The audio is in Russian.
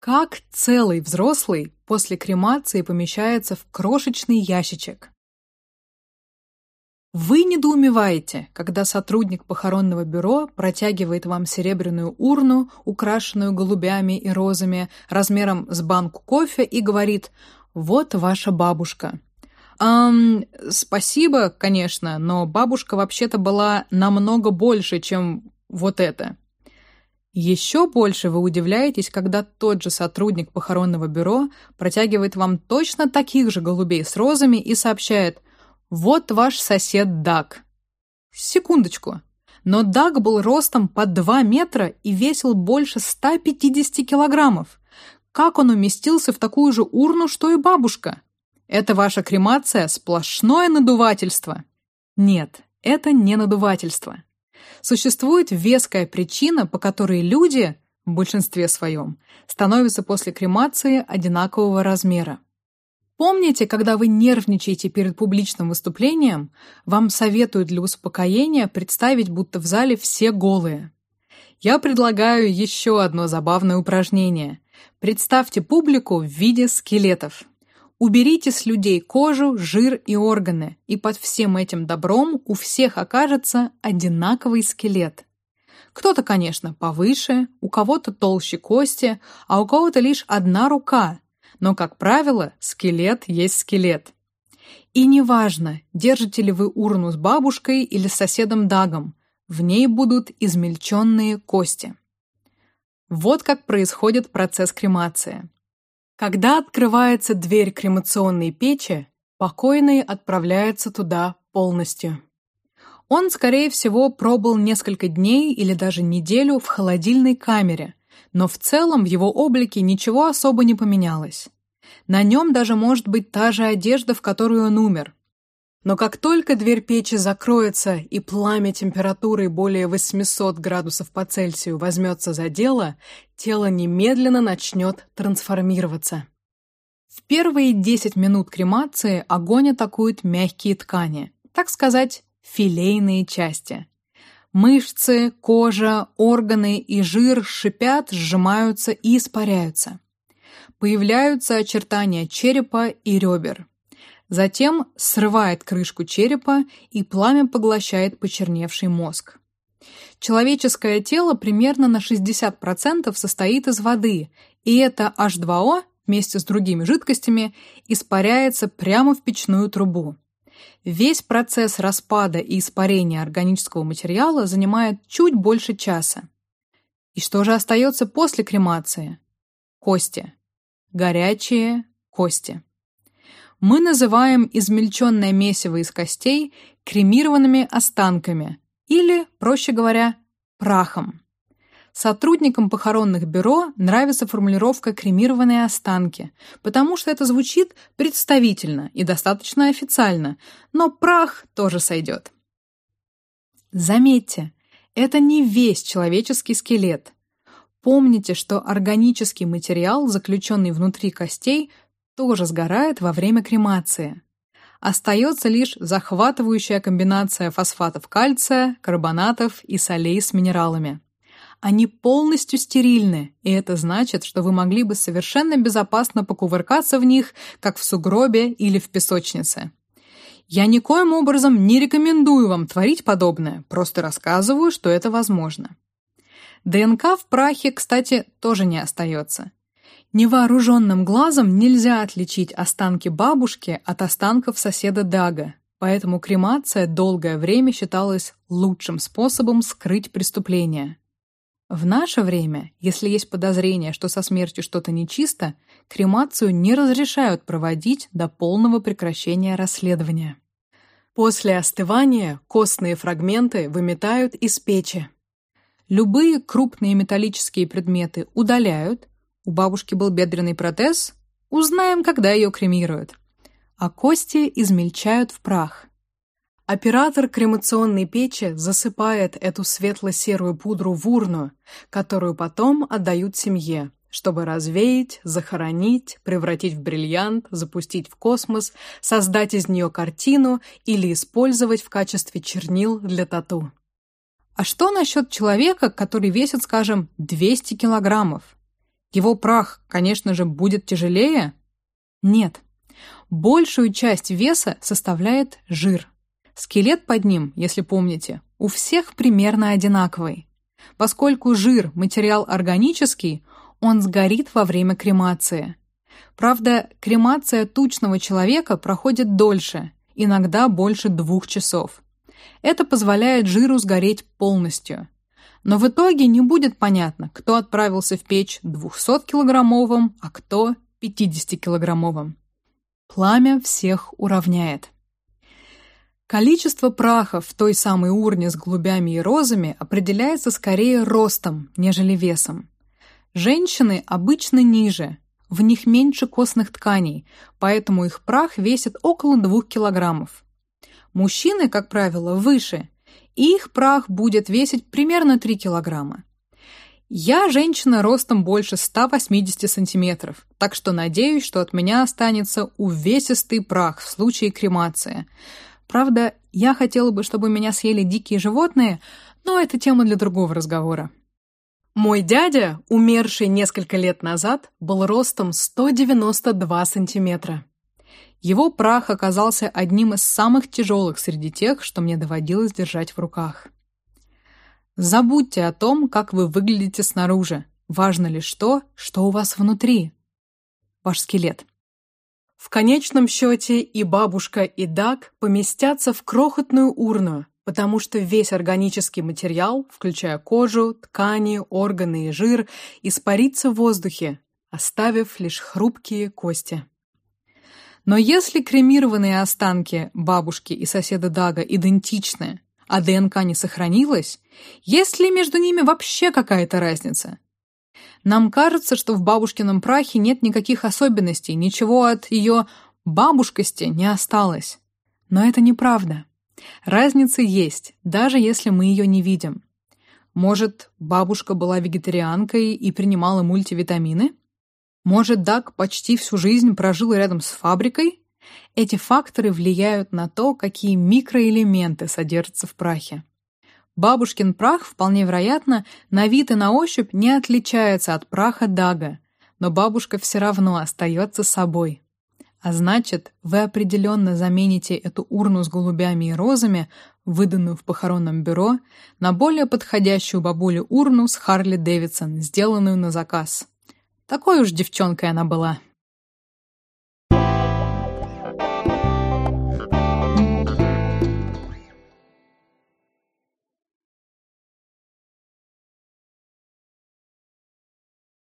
Как целый взрослый после кремации помещается в крошечный ящичек? Вы недоумеваете, когда сотрудник похоронного бюро протягивает вам серебряную урну, украшенную голубями и розами, размером с банку кофе и говорит «Вот ваша бабушка». Эм, спасибо, конечно, но бабушка вообще-то была намного больше, чем вот это. Еще больше вы удивляетесь, когда тот же сотрудник похоронного бюро протягивает вам точно таких же голубей с розами и сообщает «Вот ваш сосед Даг». Секундочку. Но Даг был ростом по 2 метра и весил больше 150 килограммов. Как он уместился в такую же урну, что и бабушка? Это ваша кремация сплошное надувательство. Нет, это не надувательство. Существует веская причина, по которой люди, в большинстве своем, становятся после кремации одинакового размера. Помните, когда вы нервничаете перед публичным выступлением, вам советуют для успокоения представить, будто в зале все голые. Я предлагаю еще одно забавное упражнение. Представьте публику в виде скелетов. Уберите с людей кожу, жир и органы, и под всем этим добром у всех окажется одинаковый скелет. Кто-то, конечно, повыше, у кого-то толще кости, а у кого-то лишь одна рука. Но, как правило, скелет есть скелет. И неважно, держите ли вы урну с бабушкой или с соседом Дагом, в ней будут измельченные кости. Вот как происходит процесс кремации. Когда открывается дверь кремационной печи, покойный отправляется туда полностью. Он, скорее всего, пробыл несколько дней или даже неделю в холодильной камере, но в целом в его облике ничего особо не поменялось. На нем даже может быть та же одежда, в которую он умер, но как только дверь печи закроется и пламя температурой более 800 градусов по Цельсию возьмется за дело, тело немедленно начнет трансформироваться. В первые 10 минут кремации огонь атакует мягкие ткани, так сказать, филейные части. Мышцы, кожа, органы и жир шипят, сжимаются и испаряются. Появляются очертания черепа и ребер. Затем срывает крышку черепа, и пламя поглощает почерневший мозг. Человеческое тело примерно на 60% состоит из воды, и это H2O вместе с другими жидкостями испаряется прямо в печную трубу. Весь процесс распада и испарения органического материала занимает чуть больше часа. И что же остается после кремации? Кости. Горячие кости мы называем измельченное месиво из костей кремированными останками или, проще говоря, прахом. Сотрудникам похоронных бюро нравится формулировка «кремированные останки», потому что это звучит представительно и достаточно официально, но прах тоже сойдет. Заметьте, это не весь человеческий скелет. Помните, что органический материал, заключенный внутри костей, тоже сгорает во время кремации. Остается лишь захватывающая комбинация фосфатов кальция, карбонатов и солей с минералами. Они полностью стерильны, и это значит, что вы могли бы совершенно безопасно покувыркаться в них, как в сугробе или в песочнице. Я никоим образом не рекомендую вам творить подобное, просто рассказываю, что это возможно. ДНК в прахе, кстати, тоже не остается. Невооруженным глазом нельзя отличить останки бабушки от останков соседа Дага, поэтому кремация долгое время считалась лучшим способом скрыть преступление. В наше время, если есть подозрение, что со смертью что-то нечисто, кремацию не разрешают проводить до полного прекращения расследования. После остывания костные фрагменты выметают из печи. Любые крупные металлические предметы удаляют, у бабушки был бедренный протез? Узнаем, когда ее кремируют. А кости измельчают в прах. Оператор кремационной печи засыпает эту светло-серую пудру в урну, которую потом отдают семье, чтобы развеять, захоронить, превратить в бриллиант, запустить в космос, создать из нее картину или использовать в качестве чернил для тату. А что насчет человека, который весит, скажем, 200 килограммов? Его прах, конечно же, будет тяжелее? Нет. Большую часть веса составляет жир. Скелет под ним, если помните, у всех примерно одинаковый. Поскольку жир – материал органический, он сгорит во время кремации. Правда, кремация тучного человека проходит дольше, иногда больше двух часов. Это позволяет жиру сгореть полностью. Но в итоге не будет понятно, кто отправился в печь 200-килограммовым, а кто 50-килограммовым. Пламя всех уравняет. Количество праха в той самой урне с голубями и розами определяется скорее ростом, нежели весом. Женщины обычно ниже, в них меньше костных тканей, поэтому их прах весит около 2 килограммов. Мужчины, как правило, выше, их прах будет весить примерно 3 килограмма. Я женщина ростом больше 180 сантиметров, так что надеюсь, что от меня останется увесистый прах в случае кремации. Правда, я хотела бы, чтобы меня съели дикие животные, но это тема для другого разговора. Мой дядя, умерший несколько лет назад, был ростом 192 сантиметра. Его прах оказался одним из самых тяжелых среди тех, что мне доводилось держать в руках. Забудьте о том, как вы выглядите снаружи. Важно лишь то, что у вас внутри. Ваш скелет. В конечном счете и бабушка, и Даг поместятся в крохотную урну, потому что весь органический материал, включая кожу, ткани, органы и жир, испарится в воздухе, оставив лишь хрупкие кости. Но если кремированные останки бабушки и соседа Дага идентичны, а ДНК не сохранилась, есть ли между ними вообще какая-то разница? Нам кажется, что в бабушкином прахе нет никаких особенностей, ничего от ее бабушкости не осталось. Но это неправда. Разница есть, даже если мы ее не видим. Может, бабушка была вегетарианкой и принимала мультивитамины? Может, Даг почти всю жизнь прожил рядом с фабрикой? Эти факторы влияют на то, какие микроэлементы содержатся в прахе. Бабушкин прах, вполне вероятно, на вид и на ощупь не отличается от праха Дага, но бабушка все равно остается собой. А значит, вы определенно замените эту урну с голубями и розами, выданную в похоронном бюро, на более подходящую бабуле урну с Харли Дэвидсон, сделанную на заказ. Такой уж девчонкой она была.